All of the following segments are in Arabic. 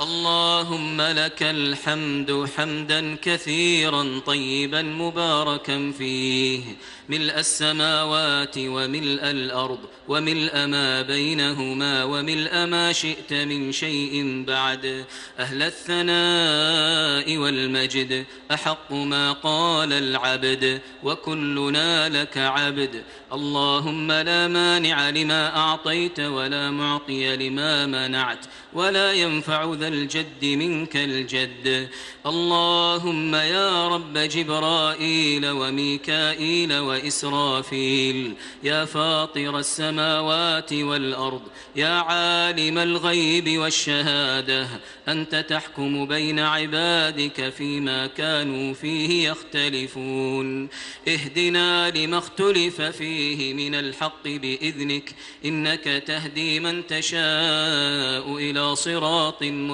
اللهم لك الحمد حمدا كثيرا طيبا مباركا فيه. ملء السماوات وملء الأرض وملء ما بينهما وملء ما شئت من شيء بعد. أهل الثناء والمجد أحق ما قال العبد وكلنا لك عبد. اللهم لا مانع لما أعطيت ولا معطي لما منعت ولا ينفع ذا الجد منك الجد. اللهم يا رب جبرائيل وميكائيل وإسرافيل يا فاطر السماوات والأرض يا عالم الغيب والشهادة أنت تحكم بين عبادك فيما كانوا فيه يختلفون. اهدنا لما اختلف فيه من الحق بإذنك إنك تهدي من تشاء إلى صراط مستقيم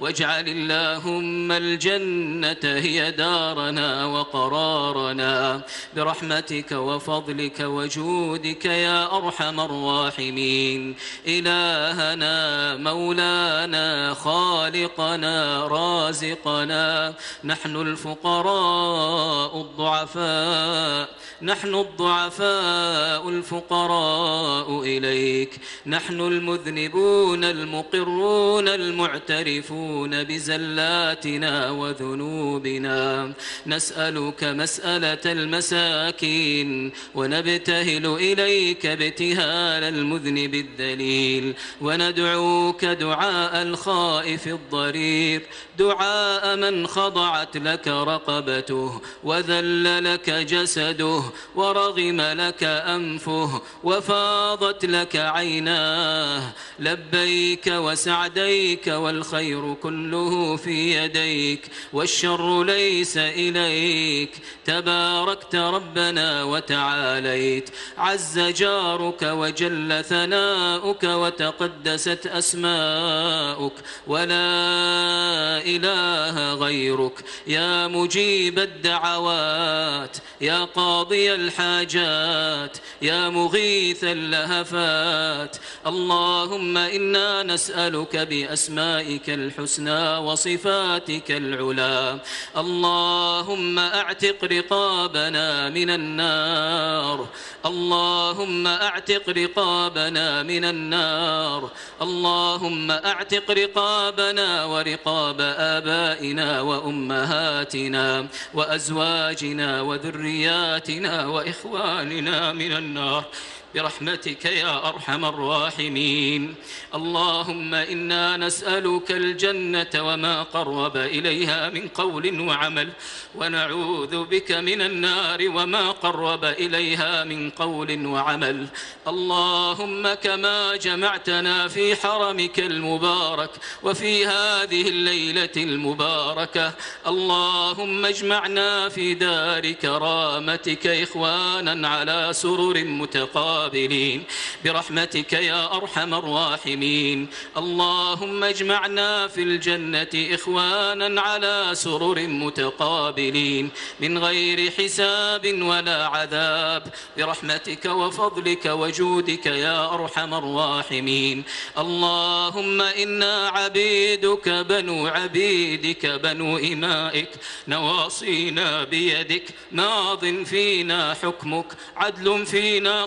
واجعل اللهم الجنة هي دارنا وقرارنا. برحمتك وفضلك وجودك يا أرحم الراحمين. إلهنا مولانا خالقنا رازقنا. نحن الفقراء الضعفاء. نحن الضعفاء الفقراء إليك. نحن المذنبون المقرون المعترفون بزلاتنا وذنوبنا. نسألك مسألة المساكين ونبتهل إليك ابتهال المذنب الذليل وندعوك دعاء الخائف الضرير. دعاء من خضعت لك رقبته وذل لك جسده ورغم لك أنفه وفاضت لك عيناه. لبيك وسعديك والخير كله في يديك والشر ليس إليك. تباركت ربنا وتعاليت. عز جارك وجل ثناؤك وتقدست أسماؤك. ولا إله غيرك. يا مجيب الدعوات. يا قاضي الحاجات. يا مغيث اللهفات. اللهم إنا نسألك بأسمائك الحسنى وصفاتك العلا اللهم أعتق رقابنا من النار. اللهم أعتق رقابنا من النار. اللهم أعتق رقابنا ورقاب آبائنا وأمهاتنا وأزواجنا وذرياتنا وإخواننا من النار. برحمتك يا أرحم الراحمين. اللهم إنا نسألك الجنة وما قرب إليها من قول وعمل ونعوذ بك من النار وما قرب إليها من قول وعمل. اللهم كما جمعتنا في حرمك المبارك وفي هذه الليلة المباركة. اللهم اجمعنا في دار كرامتك إخوانا على سرر متقابل المتقابلين برحمتك يا أرحم الراحمين. اللهم اجمعنا في الجنة إخوانا على سرر متقابلين. من غير حساب ولا عذاب. برحمتك وفضلك وجودك يا أرحم الراحمين. اللهم إنا عبيدك بنو عبيدك بنو إمائك. نواصينا بيدك. ماض فينا حكمك. عدل فينا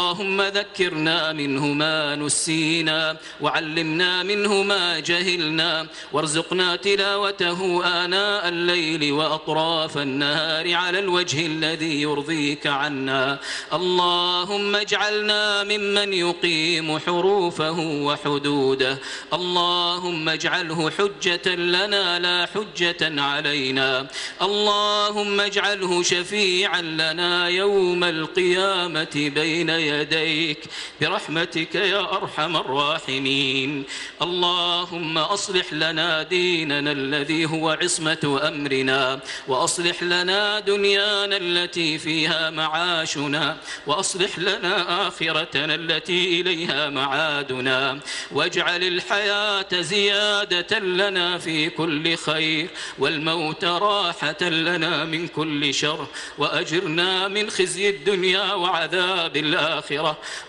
اللهم ذكرنا منه ما نسينا وعلمنا منه ما جهلنا وارزقنا تلاوته آناء الليل وأطراف النهار على الوجه الذي يرضيك عنا. اللهم اجعلنا ممن يقيم حروفه وحدوده. اللهم اجعله حجة لنا لا حجة علينا. اللهم اجعله شفيعا لنا يوم القيامة بين يديك برحمتك يا أرحم الراحمين. اللهم أصلح لنا ديننا الذي هو عصمة أمرنا وأصلح لنا دنيانا التي فيها معاشنا وأصلح لنا آخرتنا التي إليها معادنا. واجعل الحياة زيادة لنا في كل خير والموت راحة لنا من كل شر وأجرنا من خزي الدنيا وعذاب الآخرة.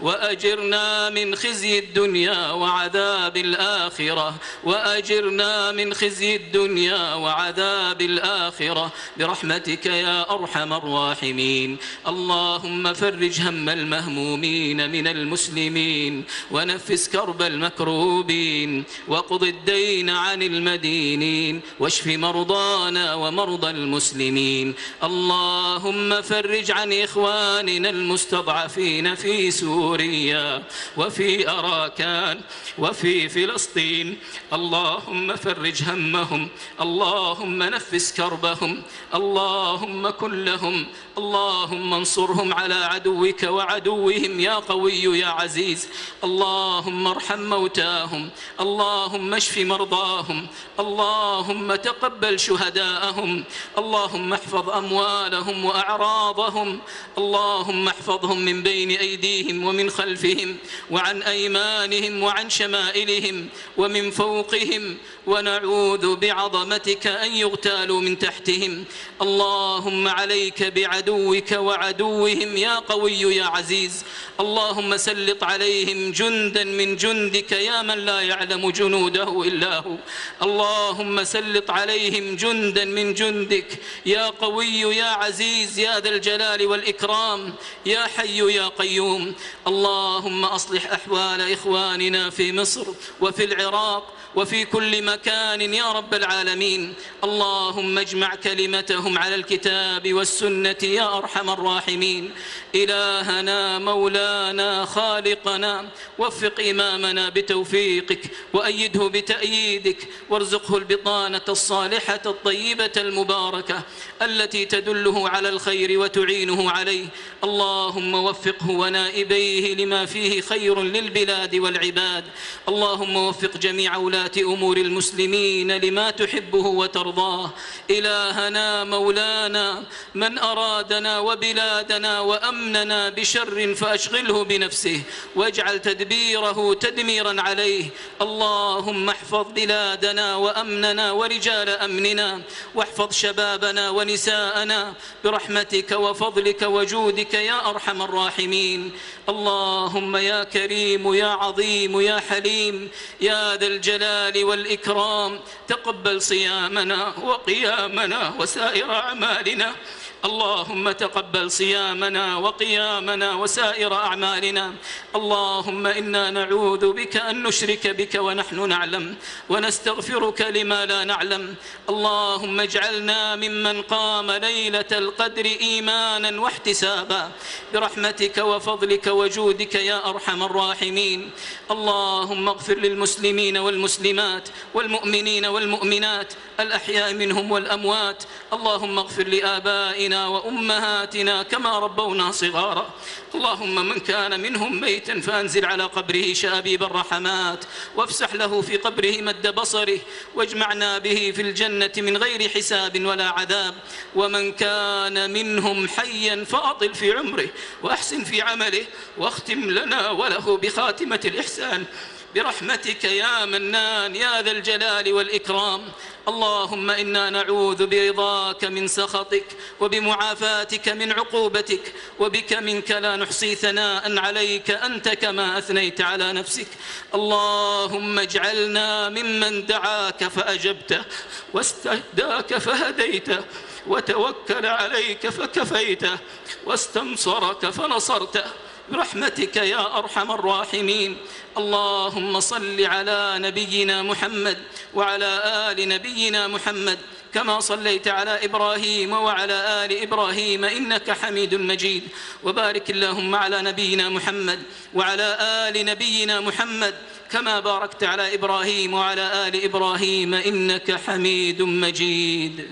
وأجرنا من خزي الدنيا وعذاب الآخرة وأجرنا من خزي الدنيا وعذاب الآخرة. برحمتك يا أرحم الراحمين. اللهم فرج هم المهمومين من المسلمين ونفس كرب المكروبين وقض الدين عن المدينين واشف مرضانا ومرضى المسلمين. اللهم فرج عن إخواننا المستضعفين في سوريا وفي أراكان وفي فلسطين. اللهم فرج همهم اللهم نفس كربهم اللهم كن لهم اللهم انصرهم على عدوك وعدوهم يا قوي يا عزيز. اللهم ارحم موتاهم اللهم اشف مرضاهم اللهم تقبل شهداءهم اللهم احفظ أموالهم وأعراضهم اللهم احفظهم من بين أيديهم ومن خلفهم وعن أيمانهم وعن شمائلهم ومن فوقهم ونعوذ بعظمتك أن يغتالوا من تحتهم. اللهم عليك بعدوك وعدوهم يا قوي يا عزيز. اللهم سلط عليهم جندا من جندك يا من لا يعلم جنوده إلا هو. اللهم سلط عليهم جندا من جندك يا قوي يا عزيز. يا ذا الجلال والإكرام. يا حي يا قيوم. اللهم أصلح أحوال إخواننا في مصر وفي العراق وفي كل مكان يا رب العالمين. اللهم اجمع كلمتهم على الكتاب والسنة يا أرحم الراحمين. إلهنا مولانا خالقنا وفق إمامنا بتوفيقك وأيده بتأييدك. وارزقه البطانة الصالحة الطيبة المباركة التي تدله على الخير وتعينه عليه. اللهم وفقه ونائبيه لما فيه خير للبلاد والعباد. اللهم وفق جميع ولاة أمور المسلمين لما تحبه وترضاه. إلهنا مولانا من أرادنا وبلادنا وأمننا بشر فأشغله بنفسه. واجعل تدبيره تدميرا عليه. اللهم احفظ بلادنا وأمننا ورجال أمننا. واحفظ شبابنا ونساءنا. برحمتك وفضلك وجودك يا أرحم الراحمين. اللهم يا كريم يا عظيم يا حليم يا ذا الجلال والإكرام تقبل صيامنا وقيامنا وسائر أعمالنا. اللهم تقبل صيامنا وقيامنا وسائر أعمالنا. اللهم إنا نعوذ بك أن نشرك بك ونحن نعلم ونستغفرك لما لا نعلم. اللهم اجعلنا ممن قام ليلة القدر إيمانا واحتسابا. برحمتك وفضلك وجودك يا أرحم الراحمين. اللهم اغفر للمسلمين والمسلمات والمؤمنين والمؤمنات الأحياء منهم والأموات. اللهم اغفر لآبائنا وأمهاتنا كما ربونا صغارا. اللهم من كان منهم ميتا فأنزل على قبره شابيب الرحمات وافسح له في قبره مد بصره واجمعنا به في الجنة من غير حساب ولا عذاب. ومن كان منهم حيا فأطل في عمره وأحسن في عمله واختم لنا وله بخاتمة الإحسان. برحمتك يا منان يا ذا الجلال والإكرام. اللهم إنا نعوذ برضاك من سخطك وبمعافاتك من عقوبتك وبك منك لا نحصي ثناء عليك أنت كما أثنيت على نفسك. اللهم اجعلنا ممن دعاك فأجبته واستهداك فهديته. وتوكل عليك فكفيته واستنصرك فنصرته. برحمتك يا أرحم الراحمين. اللهم صل على نبينا محمد وعلى آل نبينا محمد كما صليت على إبراهيم وعلى آل إبراهيم إنك حميد مجيد. وبارك اللهم على نبينا محمد وعلى آل نبينا محمد كما باركت على إبراهيم وعلى آل إبراهيم إنك حميد مجيد.